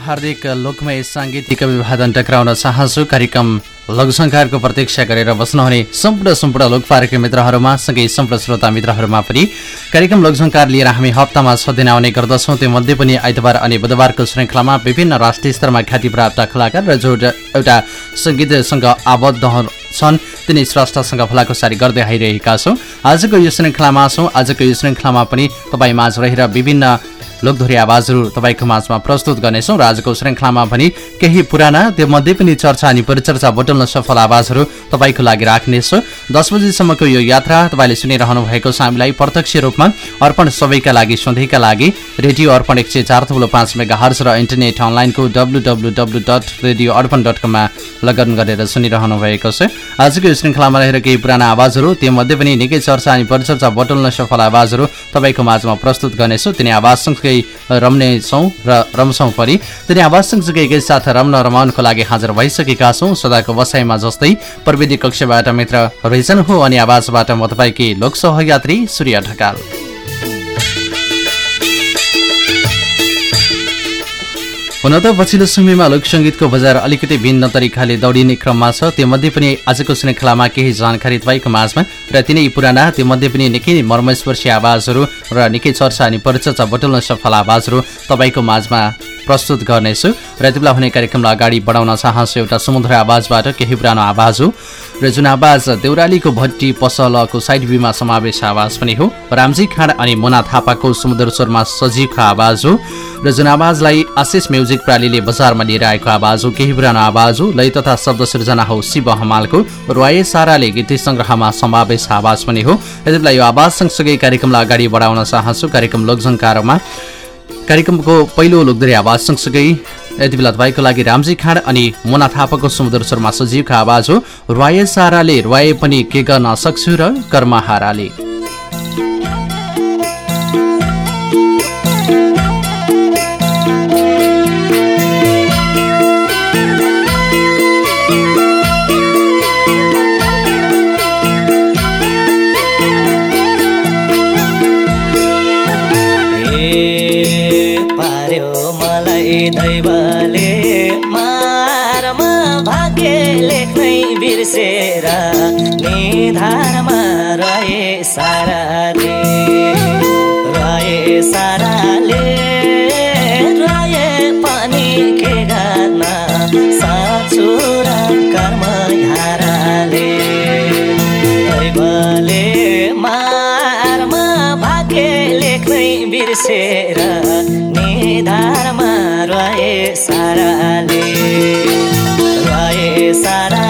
हार्दिक लोकमय साङ्गीतिक अभिवादन टक्राउन चाहन्छु। कार्यक्रम लघुसङ्कारको प्रतीक्षा गरेर बस्नुहुने सम्पूर्ण सम्पूर्ण लोकपारक मित्रहरूमा सँगै सम्पूर्ण श्रोता मित्रहरूमा पनि कार्यक्रम लघुसङ्कार लिएर हामी हप्तामा छ दिन आउने गर्दछौँ। त्योमध्ये पनि आइतबार अनि बुधबारको श्रृङ्खलामा विभिन्न राष्ट्रिय स्तरमा ख्याति प्राप्त कलाकार र जो एउटा सङ्गीतसँग आबद्ध छन् तिनी स्रष्टासँग फलाकुसारी गर्दै आइरहेका छौँ। आजको यो श्रृङ्खलामा छौँ। आजको यो श्रृङ्खलामा पनि तपाईँ माझ रहेर विभिन्न लोकधोरी आवाजहरू तपाईँको माझमा प्रस्तुत गर्नेछौँ। र आजको श्रृङ्खलामा पनि केही पुराना त्यो मध्ये पनि चर्चा अनि परिचर्चा बटुल्न सफल आवाजहरू तपाईँको लागि राख्नेछु। दस बजीसम्मको यो यात्रा तपाईँले सुनिरहनु भएको छ। हामीलाई प्रत्यक्ष रूपमा अर्पण सबैका लागि सधैँका लागि रेडियो अर्पण एक सय चार थुलो पाँच मेगा हर्स र इन्टरनेट अनलाइनको W W W dot radio Arpan dot कममा लगन गरेर सुनिरहनु भएको छ। आजको यो श्रृङ्खलामा रहेर केही पुराना आवाजहरू त्यो मध्ये पनि निकै चर्चा अनि परिचर्चा बटुल्न सफल आवाजहरू तपाईँको माझमा प्रस्तुत गर्नेछु। तिनी आवाज सँगसँगै रम्नेछौँ र रम्छौँ पनि तिनी आवाज सँगसँगै साथ रम्न रमाउनको लागि हाजिर भइसकेका छौँ। सदाको बसाइमा जस्तै प्रविधि कक्षबाट मित्र रहेछन् हो अनि आवाजबाट म तपाईँकी लोक सहयात्री सूर्य ढकाल। हुन त पछिल्लो समयमा लोकसङ्गीतको बजार अलिकति भिन्न तरिकाले दौडिने क्रममा छ। त्योमध्ये पनि आजको श्रृङ्खलामा केही जानकारी तपाईँको माझमा र तिनै पुराना त्योमध्ये पनि निकै मर्मस्पर्शी आवाजहरू र निकै चर्चा अनि परिचर्चा बटुल्न सफल आवाजहरू तपाईँको माझमा प्रस्तुत गर्नेछु। र बेला हुने कार्यक्रमलाई अगाडि बढाउन चाहन्छु एउटा समुद्र आवाजबाट केही पुरानो आवाज हो। र जुन आवाज देउरालीको भट्टी पसलको साइड भ्यूमा समावेश आवाज पनि हो। रामजी खाँड अनि मोना थापाको समुद्र स्वरमा सजीवको आवाज हो। र जुन आवाजलाई आशिष म्युजिक प्रालीले बजारमा लिएर आएको आवाज हो केही पुरानो आवाज हो लय तथा शब्द सृजना हो। शिव हमालको रोए साराले गीत सङ्ग्रहमा समावेश आवाज पनि हो। यति बेला यो आवाज सँगसँगै कार्यक्रमलाई अगाडि बढाउन चाहन्छु। कार्यक्रम लोकजङ्कारमा कार्यक्रमको पहिलो लोकदरी आवाज सँगसँगै यति बेला तपाईँको लागि रामजी खाँड अनि मोना थापाको समुद्र स्वरमा सजीवको आवाज हो। रुवाए साराले रुवाए पनि के गर्न सक्छु र कर्महाराले। लेख्नै बिर्सेर निधारमा रहे साराले रहे साराले रहे पनि के गर्न साँचो र कर्म हाराले दैवले मारमा भाग्य लेख्नै बिर्सेर निधारमा रहे साराले। रहे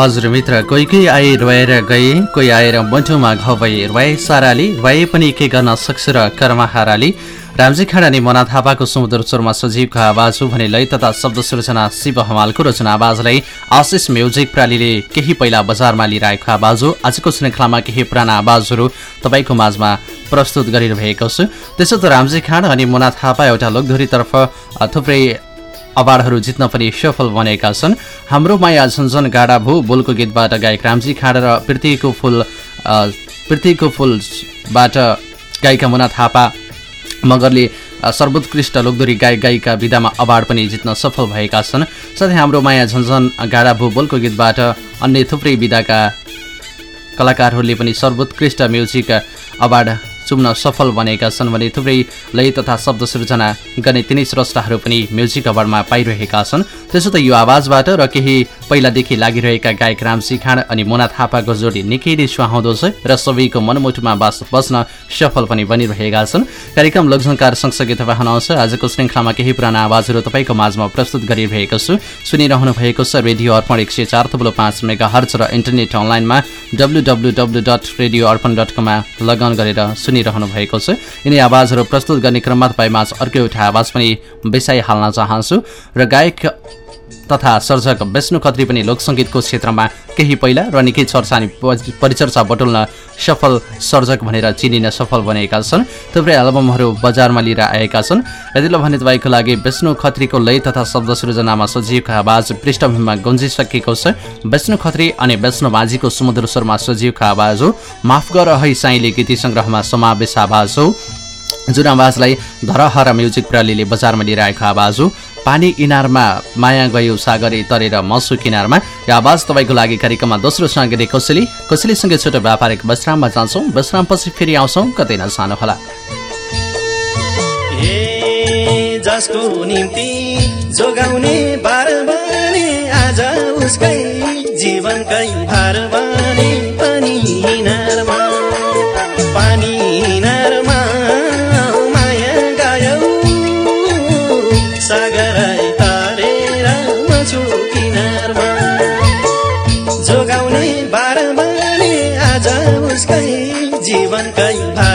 हजुर मित्र कोही कोही आए रोएर गए कोही आएर मुटुमा घाउ भए रोए साराली रोए पनि के गर्न सक्छु र कर्म हाराली रामजी खाडा अनि मना थापाको समुद्र स्वरमा सजीवको आवाज हो भने लय तथा शब्द सृजना शिव हमालको रचना आवाजलाई आशिष म्युजिक प्रालीले केही पहिला बजारमा लिएर आएको आवाज हो। आजको श्रृङ्खलामा केही पुराना आवाजहरू तपाईँको माझमा प्रस्तुत गरिरहेको छु। त्यसो त रामजी खाँड अनि मोना थापा एउटा लोकधोरीतर्फ थुप्रै अवार्डहरू जित्न पनि सफल बनेका छन्। हाम्रो माया झन्झन गाडा भू बोलको गीतबाट गायक रामजी खाँडा र पृथ्वीको फुल पृथ्वीको फुलबाट गायिका मुना थापा मगरले सर्वोत्कृष्ट लोकदोरी गायक गायिका विधामा अवार्ड पनि जित्न सफल भएका छन्। साथै हाम्रो माया झन्झन गाडा भू बोलको गीतबाट अन्य थुप्रै विधाका कलाकारहरूले पनि सर्वोत्कृष्ट म्युजिक अवार्ड चुम्न सफल बनेका छन् भने थुप्रै लय तथा शब्द सृजना गर्ने तिनै स्रष्टाहरू पनि म्युजिक अवार्डमा पाइरहेका छन्। त्यसो त यो आवाजबाट र केही पहिलादेखि लागिरहेका गायक रामसी खाँड अनि मोना थापाको जोडी निकै नै सुहाउँदो छ र सबैको मनमुटुमा बास बस्न सफल पनि बनिरहेका छन्। कार्यक्रम लोकसङ्कार सँगसँगै तपाईँ हुनुहुन्छ आजको श्रृङ्खलामा केही पुराना आवाजहरू तपाईँको माझमा प्रस्तुत गरिरहेको छु। सुनिरहनु भएको छ रेडियो अर्पण एक सय चार थुप्रो पाँच मेगा हर्च र इन्टरनेट अनलाइनमा W W W dot radio Arpan dot कममा लगन गरेर सुनिरहनु भएको छ। यिनै आवाजहरू प्रस्तुत गर्ने क्रममा तपाईँ माझ अर्को एउटा आवाज पनि बिसाइहाल्न चाहन्छु। र गायक तथा सर्जक विष्णु खत्री पनि लोकसङ्गीतको क्षेत्रमा केही पहिला र निकै चर्चा परिचर्चा बटुल्न सफल सर्जक भनेर चिनिन सफल बनेका छन्। थुप्रै एल्बमहरू बजारमा लिएर आएका छन्। यतिले भने तपाईँको लागि विष्णु खत्रीको लय तथा शब्द सृजनामा सजीवको आवाज पृष्ठभूमिमा गुन्जिसकेको छ। विष्णु खत्री अनि विष्णु माझीको समुद्र स्वरमा सजीवको आवाज हो। माफ गर है साईले गीती सङ्ग्रहमा समावेश आवाज हो। जुन आवाजलाई धरहर म्युजिक प्रणालीले बजारमा लिएर आएको आवाज हो पानी इनारमा माया गयो सागरे तरेर मसु किनारमा। यो आवाज तपाईँको लागि कार्यक्रममा दोस्रो साङ्गीतिक कोसेली कोसेलीसँगै छोटो व्यापारिक विश्राममा जान्छौँ विश्रामपछि फेरि आउँछौँ कतै नजानुहोला ए जसको निम्ति जोगाउने बार बने आज उसकै जीवनकै जीवनकै भार बने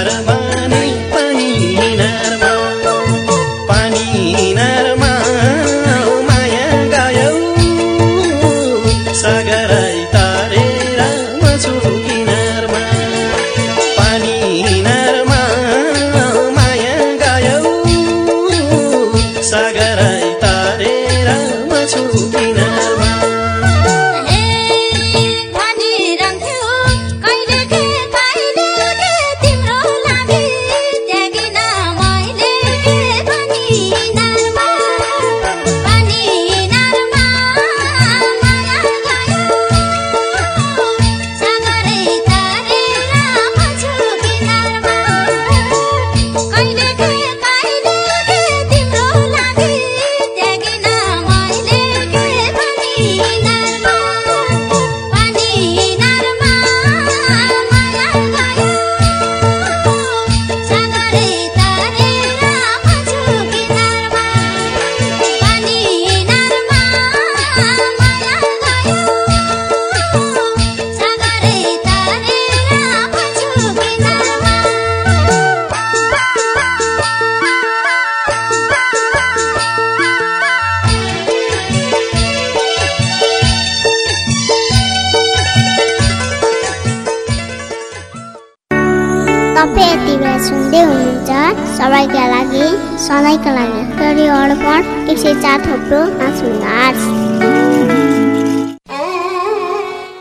सुन्दै हुनुहुन्छ सबैका लागि सधैँका लागि रेडियो अर्पण एक सय चार थोप्रो पाँच मेगाहर्ज।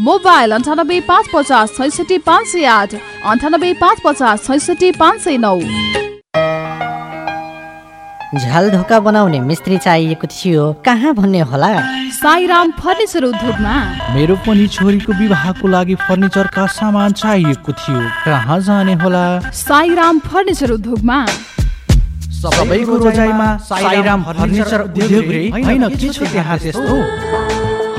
मोबाइल अन्ठानब्बे पाँच पचास छैसठी पाँच सय आठ अन्ठानब्बे पाँच पचास छैसठी पाँच सय नौ। झ्याल ढोका बनाउने मिस्त्री चाहिएको थियो कहाँ भन्ने होला? साईराम फर्निचर उद्योगमा। मेरो पनि छोरीको विवाहको लागि फर्निचरका सामान चाहिएको थियो कहाँ जाने होला? साईराम फर्निचर उद्योगमा। सबैको रोजाइमा साईराम फर्निचर उद्योग रे होइन के छ त्यहाँ त्यस्तो?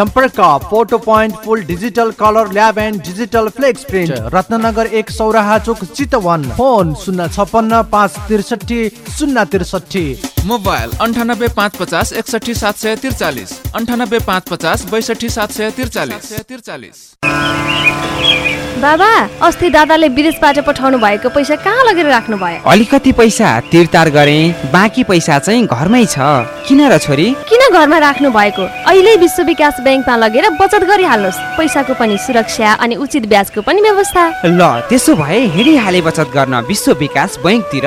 सम्पर्क photo point full digital colour lab and digital flex print Ratnanagar एक सौराहा चोक चितवन। फोन शून्य छपन्न पाँच त्रिसठी शून्य त्रिसठी। मोबाइल अन्ठानब्बे पाँच पचास एकसठी सात सय त्रिचालिस। अन्ठानब्बे पाँच पचास बैसठी सात सय त्रिचालिस। त्रिचालिस बाबा अस्ति दादाले विदेशबाट पठाउनु भएको पैसा कहाँ लगेर राख्नु भयो अलिकति पैसा तिरतार गरे बाँकी पैसा चाहिँ घरमै छ। किन र छोरी? किन घरमा राख्नु भएको अहिले विश्व विकास ब्याङ्कमा लगेर बचत गरिहाल्नुहोस्। पैसाको पनि सुरक्षा अनि उचित ब्याजको पनि व्यवस्था। ल त्यसो भए हिँडिहाले बचत गर्न विश्व विकास बैङ्कतिर।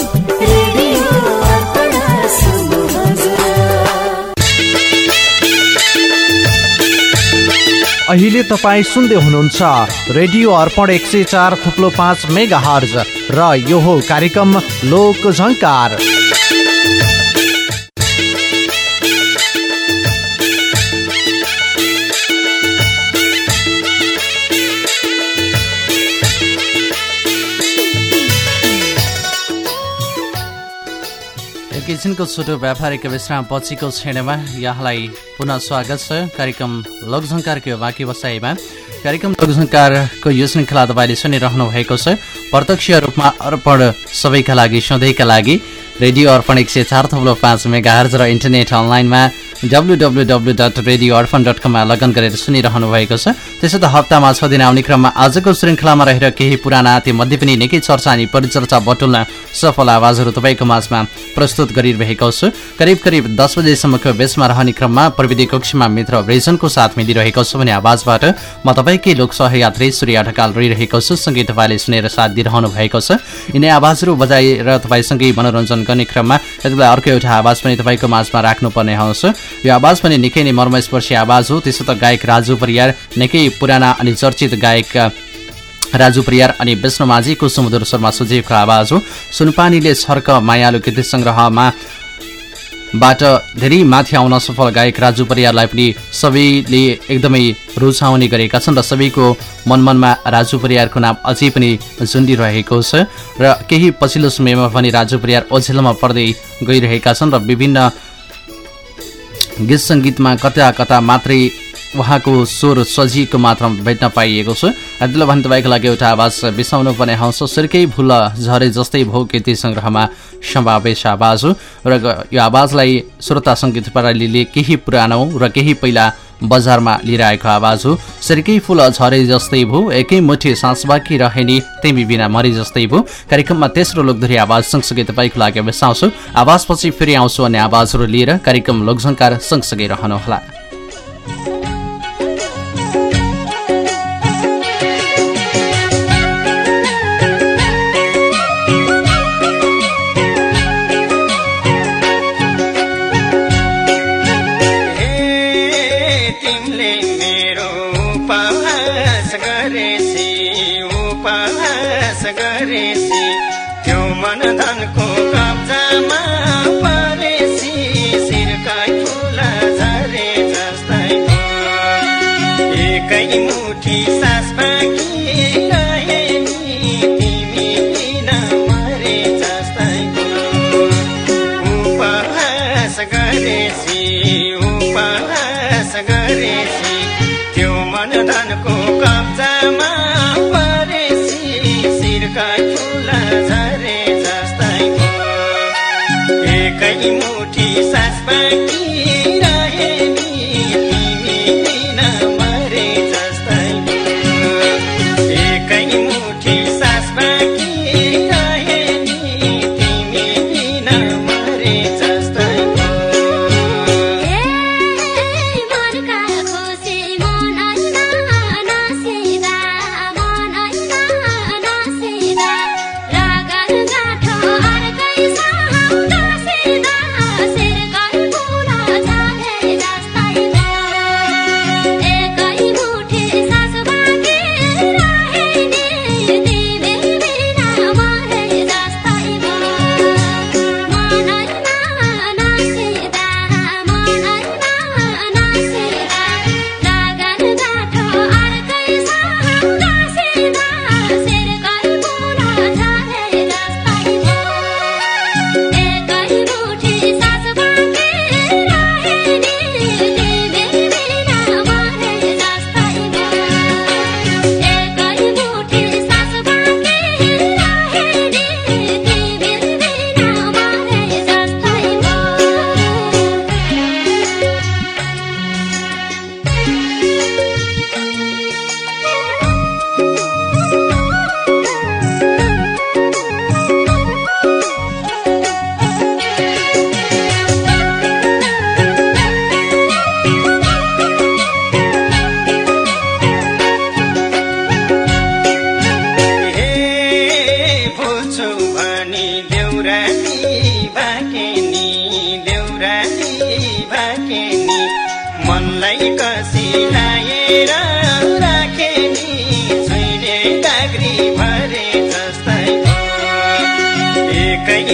अहिले तपाईँ सुन्दै हुनुहुन्छ रेडियो अर्पण एक सय चार थुप्लो पाँच मेगा हर्ज र यो हो कार्यक्रम लोक झङ्कार एकैछिनको छोटो व्यापारिक विश्राम पछिको क्षणमा यहाँलाई पुनः स्वागत छ। कार्यक्रम लोकझङ्कारको बाँकी बसाइमा। कार्यक्रम लोकझङ्कारको यो श्रृङ्खला तपाईँले सुनिरहनु भएको छ। प्रत्यक्ष रूपमा अर्पण सबैका लागि सधैँका लागि। रेडियो अर्पण एक सय चार थप्लो पाँच मेगा र इन्टरनेट अनलाइनमा W W W dot radio Arpan dot कममा लगन गरेर सुनिरहनु भएको छ। त्यसो त हप्तामा छ दिन आउने क्रममा आजको श्रृङ्खलामा रहेर केही पुराना मध्ये पनि निकै चर्चा अनि परिचर्चा बटुल्न सफल आवाजहरू तपाईँको माझमा प्रस्तुत गरिरहेको छु। करिब करिब दस बजेसम्मको बेसमा रहने क्रममा प्रविधि कक्षमा मित्र ब्रेजनको साथ मिलिरहेको छु भने आवाजबाट म तपाईँकै लोक सहयात्री सूर्य ढकाल रहिरहेको छु। सँगै तपाईँले सुनेर साथ दिइरहनु भएको छ। यिनै आवाजहरू बजाएर तपाईँसँगै मनोरञ्जन गर्ने क्रममा यति अर्को एउटा आवाज पनि तपाईँको माझमा राख्नुपर्ने आउँछ यो आवाज पनि निकै नै मर्मस्पर्शी आवाज हो। त्यसो त गायक राजु परियार निकै पुराना अनि चर्चित गायक राजु परियार अनि विष्णु माझीको सुमधुर शर्मा सुजीवको आवाज हो। सुनपानीले छर्क मायालु गीत सङ्ग्रहमा बाट धेरै माथि आउन सफल गायक राजु परियारलाई पनि सबैले एकदमै रुचाउने गरेका छन् र सबैको मनमनमा राजु परियारको नाम अझै पनि झुन्डिरहेको छ र केही पछिल्लो समयमा पनि राजु परियार ओझेलमा पर्दै गइरहेका छन् र विभिन्न गीत सङ्गीतमा कता कता मात्रै उहाँको स्वर सजिएको मात्रामा भेट्न पाइएको छ। दिल भने तपाईँको लागि एउटा आवाज बिसाउनु पर्ने हौस। सुर्कै भुल झरे जस्तै भौ कृति सङ्ग्रहमा समावेश आवाज हो। र यो आवाजलाई श्रोता सङ्गीत प्रणालीले केही पुरानो र केही पहिला बजारमा लिएर आएको आवाज हो। सिर्कै फुल झरे जस्तै भो एकै मुठी सास बाँकी रहे नि तिमी बिना मरे जस्तै भो। कार्यक्रममा तेस्रो लोकधरी आवाज सँगसँगै तपाईँको लागि बिसाउँछु आवाजपछि फेरि आउँछु अन्य आवाजहरू लिएर कार्यक्रम लोकझङ्कार सँगसँगै रहनुहोला।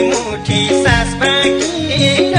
मुठी सास बाँकी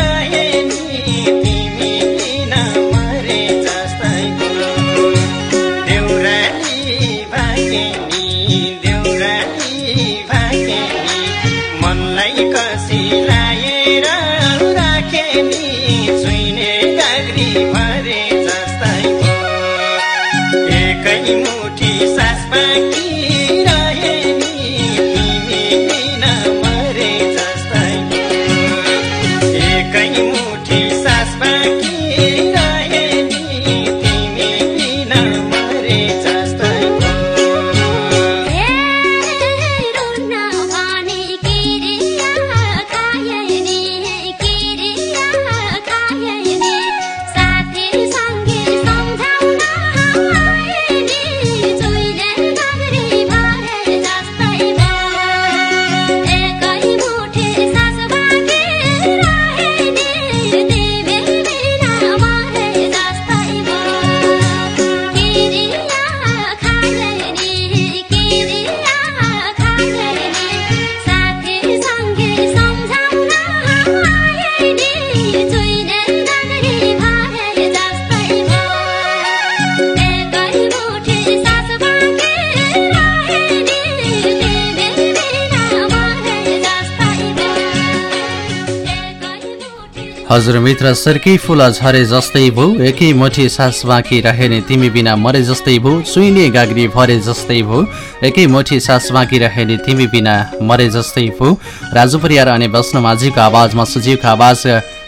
हजुर मित्र सर्कै फुल झरे जस्तै भो एकै मुठी सास बाँकी रहेन तिमी बिना मरे जस्तै भो सुइने गाग्री भरे जस्तै भो एकै मुठी सास बाँकी रहेन तिमी बिना मरे जस्तै भो। राजु परियार अनि वैष्णव माझीको आवाजमा सुजीवको आवाज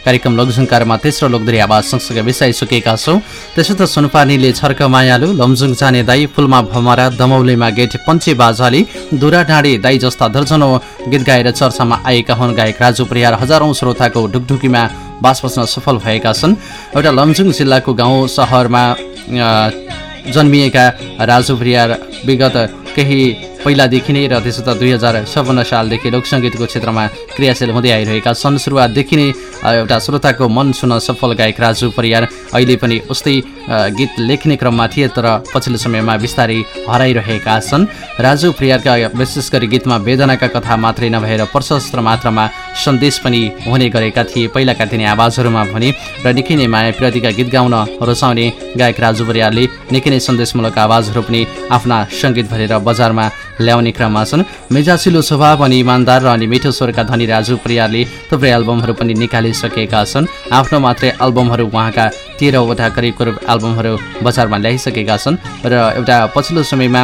कार्यक्रम लोकझुङकारमा तेस्रो लोकधरी आवाज सँगसँगै बिसाइसकेका छौँ। त्यसो त सुनपानीले छर्क मायालु लमजुङ जाने दाई फुलमा भमरा दमौलीमा गेट पञ्चे बाजाले दुरा डाँडे दाई जस्ता दर्जनौ गीत गाएर चर्चामा आएका हुन् गायक राजु परियार हजारौं श्रोताको ढुकढुकीमा बास बस्न सफल भएका छन्। एउटा लमजुङ जिल्लाको गाउँ सहरमा जन्मिएका राजु भरियार विगत केही पहिलादेखि नै र त्यसो त दुई हजार छपन्न सालदेखि लोकसङ्गीतको क्षेत्रमा क्रियाशील हुँदै आइरहेका छन्। सुरुवातदेखि नै एउटा श्रोताको मन छुन सफल गायक राजु परियार अहिले पनि उस्तै गीत लेख्ने क्रममा थिए तर पछिल्लो समयमा बिस्तारै हराइरहेका छन्। राजु परियारका विशेष गरी गीतमा वेदनाका कथा मात्रै नभएर प्रशस्त मात्रामा सन्देश पनि हुने गरेका थिए। पहिलाका तिनी आवाजहरूमा भने र निकै नै माया प्रतिका गीत गाउन रुचाउने गायक राजु परियारले निकै नै सन्देशमूलक आवाजहरू पनि आफ्ना सङ्गीत भरेर बजारमा ल्याउने क्रममा छन्। मेजासिलो स्वभाव अनि इमान्दार र अनि मिठो स्वरका धनी राजु परियारले थुप्रै एल्बमहरू पनि निकालिसकेका छन्। आफ्नो मात्रै एल्बमहरू उहाँका तेह्रवटा करिब करिब एल्बमहरू बजारमा ल्याइसकेका छन् र एउटा पछिल्लो समयमा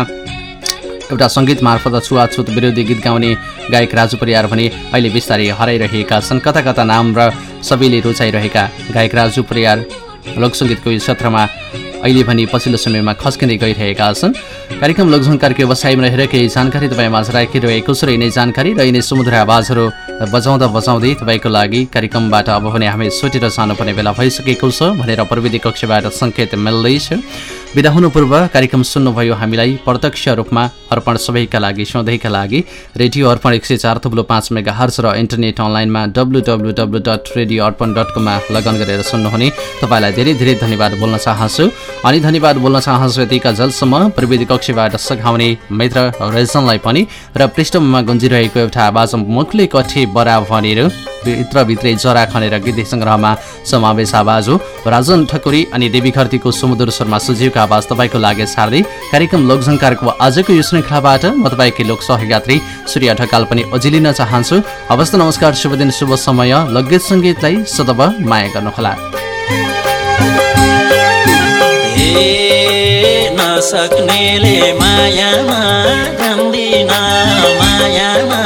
एउटा सङ्गीत मार्फत छुवाछुत विरोधी गीत गाउने गायक राजु परियार भने अहिले बिस्तारै हराइरहेका छन्। कता कता नाम र सबैले रुचाइरहेका गायक राजु परियार लोकसङ्गीतको यो क्षेत्रमा अहिले भने पछिल्लो समयमा खस्किँदै गइरहेका छन्। कार्यक्रम लोकझङ्कारको व्यवसायमा रहेर केही जानकारी तपाईँ माझ राखिरहेको छु र यिनै जानकारी र यिनै समुद्र आवाजहरू बजाउँदा बजाउँदै तपाईँको लागि कार्यक्रमबाट अब भने हामी सुटेर जानुपर्ने बेला भइसकेको छ भनेर प्रविधि कक्षबाट सङ्केत मिल्दैछ। बिदा हुनु पूर्व कार्यक्रम सुन्नुभयो हामीलाई प्रत्यक्ष रूपमा अर्पण सबैका लागि सधैँका लागि। रेडियो अर्पण एक सय चार थुप्लो पाँच मेगा र इन्टरनेट अनलाइनमा W W W dot radio Arpan dot कममा लगन गरेर सुन्नुहुने। तपाईँलाई धेरै धेरै धन्यवाद बोल्न चाहन्छु। अनि धन्यवाद बोल्न चाहन्छु यतिका जलसम्म प्रविधि कक्षबाट सघाउने मित्र रेजनलाई पनि र पृष्ठभूमिमा गुन्जिरहेको एउटा आवाज मुखले कठे बरा भनेर भित्रभित्रै जरा खनेर गीत सङ्ग्रहमा समावेश आवाज हो। राजन ठकुरी अनि देवी खर्तीको सुमधुर स्वरमा सुजीवको आवाज तपाईँको लागि सार्दै कार्यक्रम लोकझङ्कारको आजको यो श्रृङ्खलाबाट म तपाईँकै लोक सहयात्री सूर्य ढकाल पनि अझिलिन चाहन्छु। हवस् नमस्कार शुभ दिन शुभ समय। लग्गीत सङ्गीतलाई सदब माया गर्नुहोला। नसक्नेले मायामा मायामा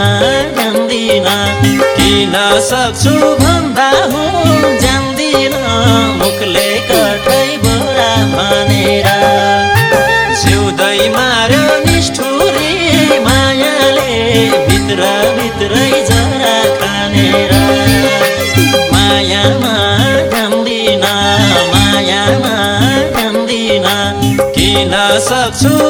किन सक्छु भन्दा हुँ जान्दिन। भनेर जिउँदै मार्यो निष्ठुरी मायाले भित्र भित्रै जरा खानेर मायामा जान्दिन मायामा जान्दिन किन सक्छु